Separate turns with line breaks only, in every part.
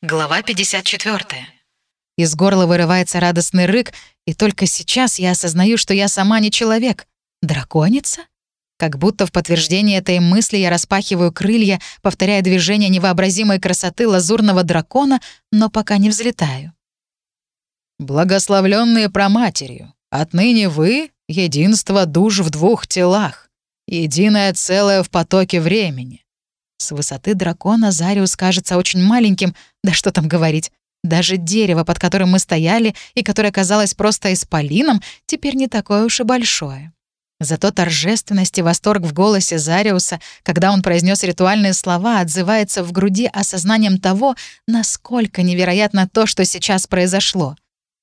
Глава 54.
Из горла вырывается радостный рык, и только сейчас я осознаю, что я сама не человек. Драконица? Как будто в подтверждение этой мысли я распахиваю крылья, повторяя движение невообразимой красоты лазурного дракона, но пока не взлетаю. «Благословленные проматерью, отныне вы — единство душ в двух телах, единое целое в потоке времени. С высоты дракона Зариус кажется очень маленьким, да что там говорить. Даже дерево, под которым мы стояли и которое казалось просто исполином, теперь не такое уж и большое. Зато торжественность и восторг в голосе Зариуса, когда он произнес ритуальные слова, отзывается в груди осознанием того, насколько невероятно то, что сейчас произошло.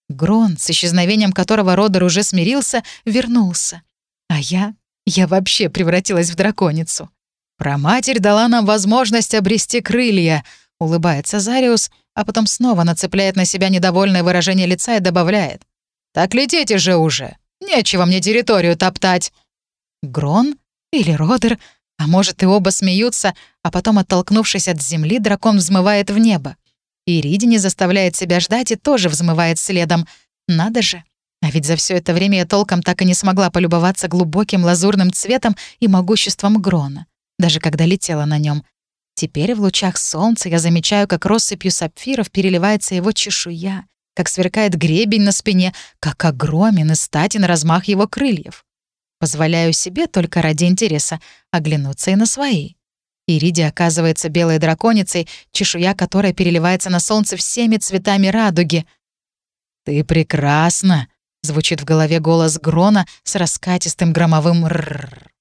Грон, с исчезновением которого Родер уже смирился, вернулся. А я... я вообще превратилась в драконицу. «Проматерь дала нам возможность обрести крылья», — улыбается Зариус, а потом снова нацепляет на себя недовольное выражение лица и добавляет. «Так летите же уже! Нечего мне территорию топтать!» Грон или Родер, а может и оба смеются, а потом, оттолкнувшись от земли, дракон взмывает в небо. Ириди не заставляет себя ждать и тоже взмывает следом. Надо же. А ведь за все это время я толком так и не смогла полюбоваться глубоким лазурным цветом и могуществом Грона даже когда летела на нем. Теперь в лучах солнца я замечаю, как россыпью сапфиров переливается его чешуя, как сверкает гребень на спине, как огромен и статен размах его крыльев. Позволяю себе только ради интереса оглянуться и на свои. Ириди оказывается белой драконицей, чешуя которой переливается на солнце всеми цветами радуги. «Ты прекрасна!» — звучит в голове голос Грона с раскатистым громовым «рррр».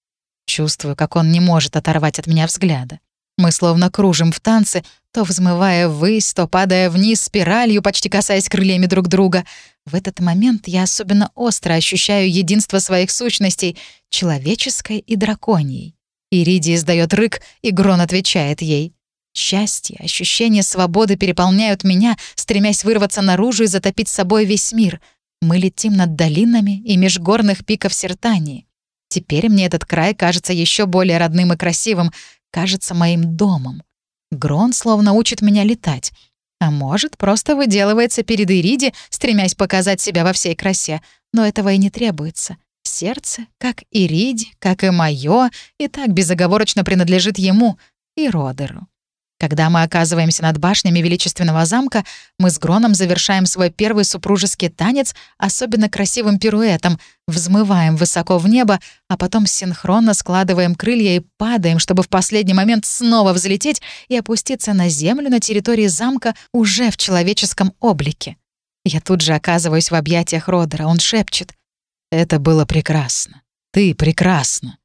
Чувствую, как он не может оторвать от меня взгляда. Мы словно кружим в танце, то взмывая ввысь, то падая вниз спиралью, почти касаясь крыльями друг друга. В этот момент я особенно остро ощущаю единство своих сущностей — человеческой и драконьей. Ириди издает рык, и Грон отвечает ей. Счастье, ощущение свободы переполняют меня, стремясь вырваться наружу и затопить собой весь мир. Мы летим над долинами и межгорных пиков Сертании. Теперь мне этот край кажется еще более родным и красивым, кажется моим домом. Грон словно учит меня летать. А может, просто выделывается перед Ириди, стремясь показать себя во всей красе. Но этого и не требуется. Сердце, как Ириди, как и мое, и так безоговорочно принадлежит ему и Родеру. Когда мы оказываемся над башнями величественного замка, мы с Гроном завершаем свой первый супружеский танец особенно красивым пируэтом, взмываем высоко в небо, а потом синхронно складываем крылья и падаем, чтобы в последний момент снова взлететь и опуститься на землю на территории замка уже в человеческом облике. Я тут же оказываюсь в объятиях Родера. Он шепчет. «Это было прекрасно. Ты прекрасна»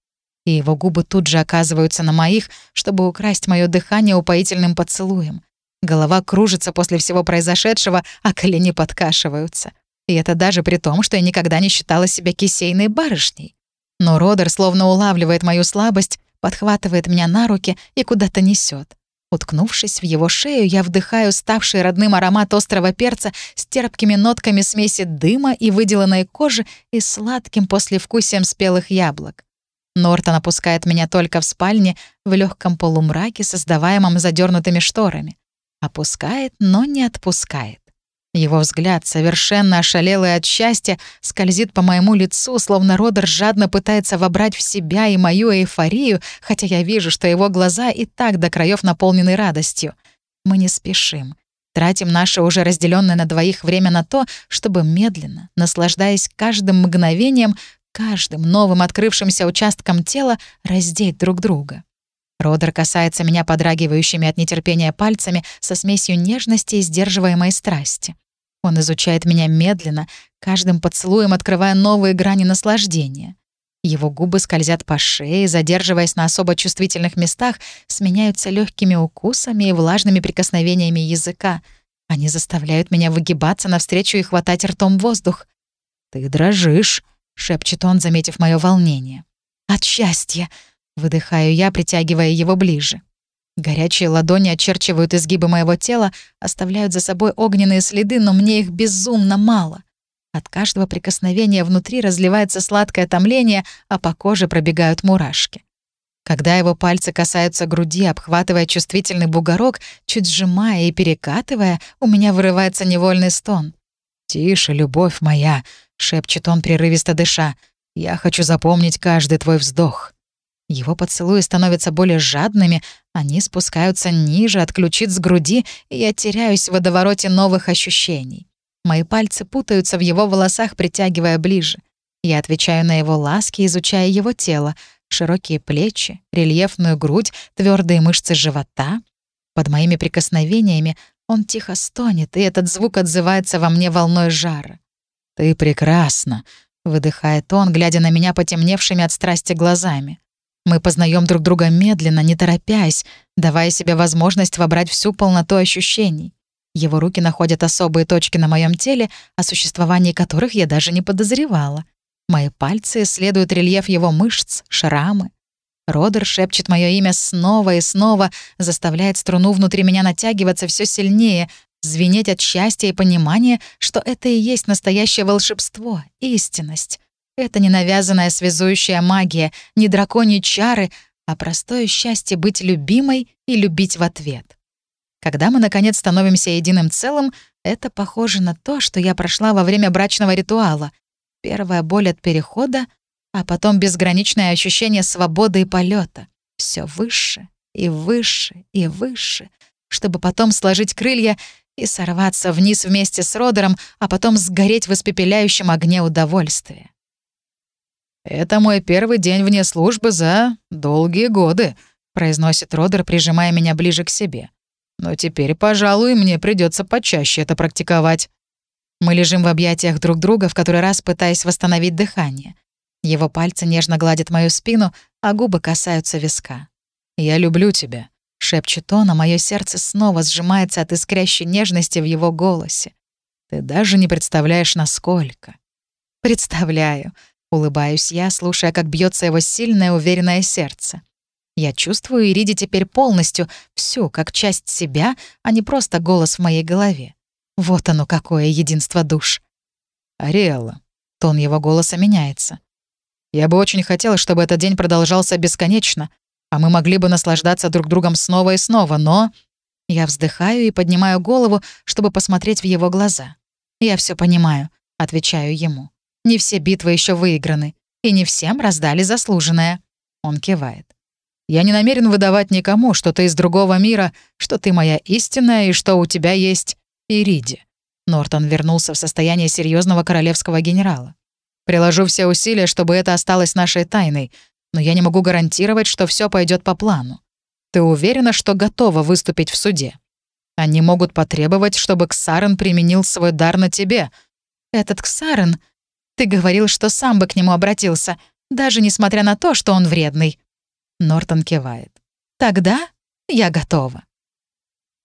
и его губы тут же оказываются на моих, чтобы украсть мое дыхание упоительным поцелуем. Голова кружится после всего произошедшего, а колени подкашиваются. И это даже при том, что я никогда не считала себя кисейной барышней. Но Родер словно улавливает мою слабость, подхватывает меня на руки и куда-то несет. Уткнувшись в его шею, я вдыхаю ставший родным аромат острого перца с терпкими нотками смеси дыма и выделанной кожи и сладким послевкусием спелых яблок. Нортон опускает меня только в спальне в легком полумраке, создаваемом задернутыми шторами. Опускает, но не отпускает. Его взгляд, совершенно ошалелый от счастья, скользит по моему лицу, словно Родер жадно пытается вобрать в себя и мою эйфорию, хотя я вижу, что его глаза и так до краев наполнены радостью. Мы не спешим. Тратим наше уже разделенное на двоих время на то, чтобы медленно, наслаждаясь каждым мгновением, каждым новым открывшимся участком тела раздеть друг друга. Родер касается меня подрагивающими от нетерпения пальцами со смесью нежности и сдерживаемой страсти. Он изучает меня медленно, каждым поцелуем открывая новые грани наслаждения. Его губы скользят по шее, задерживаясь на особо чувствительных местах, сменяются легкими укусами и влажными прикосновениями языка. Они заставляют меня выгибаться навстречу и хватать ртом воздух. «Ты дрожишь», шепчет он, заметив мое волнение. «От счастья!» — выдыхаю я, притягивая его ближе. Горячие ладони очерчивают изгибы моего тела, оставляют за собой огненные следы, но мне их безумно мало. От каждого прикосновения внутри разливается сладкое томление, а по коже пробегают мурашки. Когда его пальцы касаются груди, обхватывая чувствительный бугорок, чуть сжимая и перекатывая, у меня вырывается невольный стон. «Тише, любовь моя», — шепчет он, прерывисто дыша. «Я хочу запомнить каждый твой вздох». Его поцелуи становятся более жадными, они спускаются ниже, от с груди, и я теряюсь в водовороте новых ощущений. Мои пальцы путаются в его волосах, притягивая ближе. Я отвечаю на его ласки, изучая его тело, широкие плечи, рельефную грудь, твердые мышцы живота. Под моими прикосновениями он тихо стонет, и этот звук отзывается во мне волной жара. «Ты прекрасна», — выдыхает он, глядя на меня потемневшими от страсти глазами. Мы познаем друг друга медленно, не торопясь, давая себе возможность вобрать всю полноту ощущений. Его руки находят особые точки на моем теле, о существовании которых я даже не подозревала. Мои пальцы исследуют рельеф его мышц, шрамы. Родер шепчет мое имя снова и снова, заставляет струну внутри меня натягиваться все сильнее, звенеть от счастья и понимания, что это и есть настоящее волшебство, истинность. Это не навязанная связующая магия, не драконьи чары, а простое счастье быть любимой и любить в ответ. Когда мы, наконец, становимся единым целым, это похоже на то, что я прошла во время брачного ритуала. Первая боль от перехода, а потом безграничное ощущение свободы и полета. Все выше и выше и выше, чтобы потом сложить крылья и сорваться вниз вместе с Родером, а потом сгореть в испепеляющем огне удовольствия. «Это мой первый день вне службы за долгие годы», — произносит Родер, прижимая меня ближе к себе. «Но теперь, пожалуй, мне придется почаще это практиковать». Мы лежим в объятиях друг друга, в который раз пытаясь восстановить дыхание. Его пальцы нежно гладят мою спину, а губы касаются виска. «Я люблю тебя», — шепчет он, а мое сердце снова сжимается от искрящей нежности в его голосе. «Ты даже не представляешь, насколько». «Представляю», Улыбаюсь я, слушая, как бьется его сильное, уверенное сердце. Я чувствую Ириди теперь полностью, всю, как часть себя, а не просто голос в моей голове. Вот оно какое единство душ. «Ариэлла», — тон его голоса меняется. «Я бы очень хотела, чтобы этот день продолжался бесконечно, а мы могли бы наслаждаться друг другом снова и снова, но...» Я вздыхаю и поднимаю голову, чтобы посмотреть в его глаза. «Я все понимаю», — отвечаю ему. Не все битвы еще выиграны, и не всем раздали заслуженное. Он кивает. Я не намерен выдавать никому, что ты из другого мира, что ты моя истинная и что у тебя есть Ириди. Нортон вернулся в состояние серьезного королевского генерала. Приложу все усилия, чтобы это осталось нашей тайной, но я не могу гарантировать, что все пойдет по плану. Ты уверена, что готова выступить в суде? Они могут потребовать, чтобы Ксарен применил свой дар на тебе. Этот Ксарен ты говорил, что сам бы к нему обратился, даже несмотря на то, что он вредный». Нортон кивает. «Тогда я готова».